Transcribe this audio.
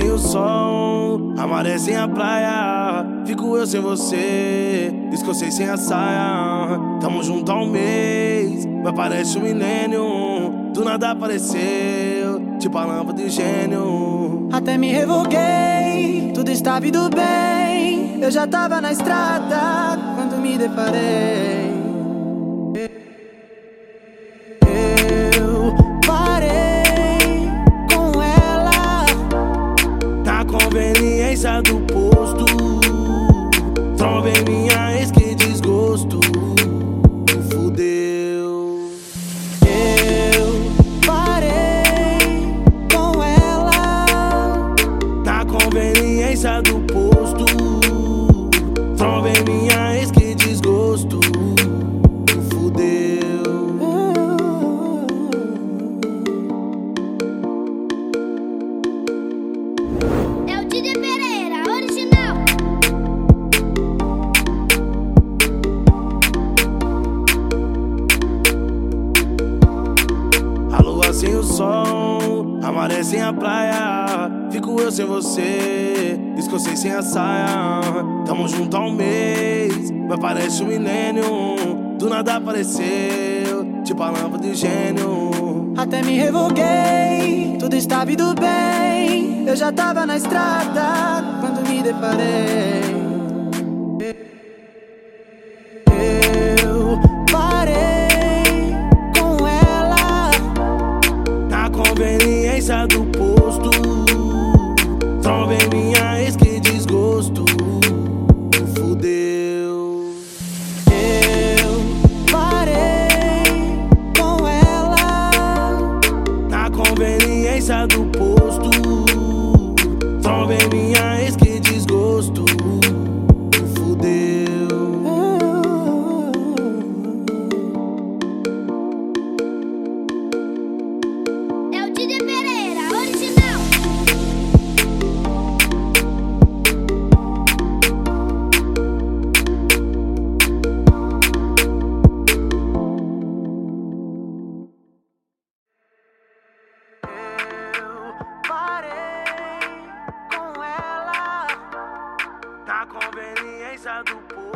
o sol, amanhece a praia. Fico eu sem você, escocei sem a saia. Tamo junto há um mês, mas parece um milênio. Do nada apareceu, tipo a lâmpada de gênio. Até me revoguei, tudo estava indo bem. Eu já tava na estrada quando me deparei. Conveniência do posto, trombei minha ex que desgosto. Fudeu. Eu parei com ela Na conveniência do posto, trombei minha ex que desgosto. Sem o sol, amanhece a praia. Fico eu sem você, escocei sem a saia. Tamo junto há um mês, mas parece um milênio. Do nada apareceu, tipo a lâmpada de gênio. Até me revoguei, tudo estava indo bem. Eu já tava na estrada quando me deparei. Do posto, trombei minha ex que desgosto. Fudeu. Eu parei com ela Na conveniência do posto, trombei minha conveniência do posto,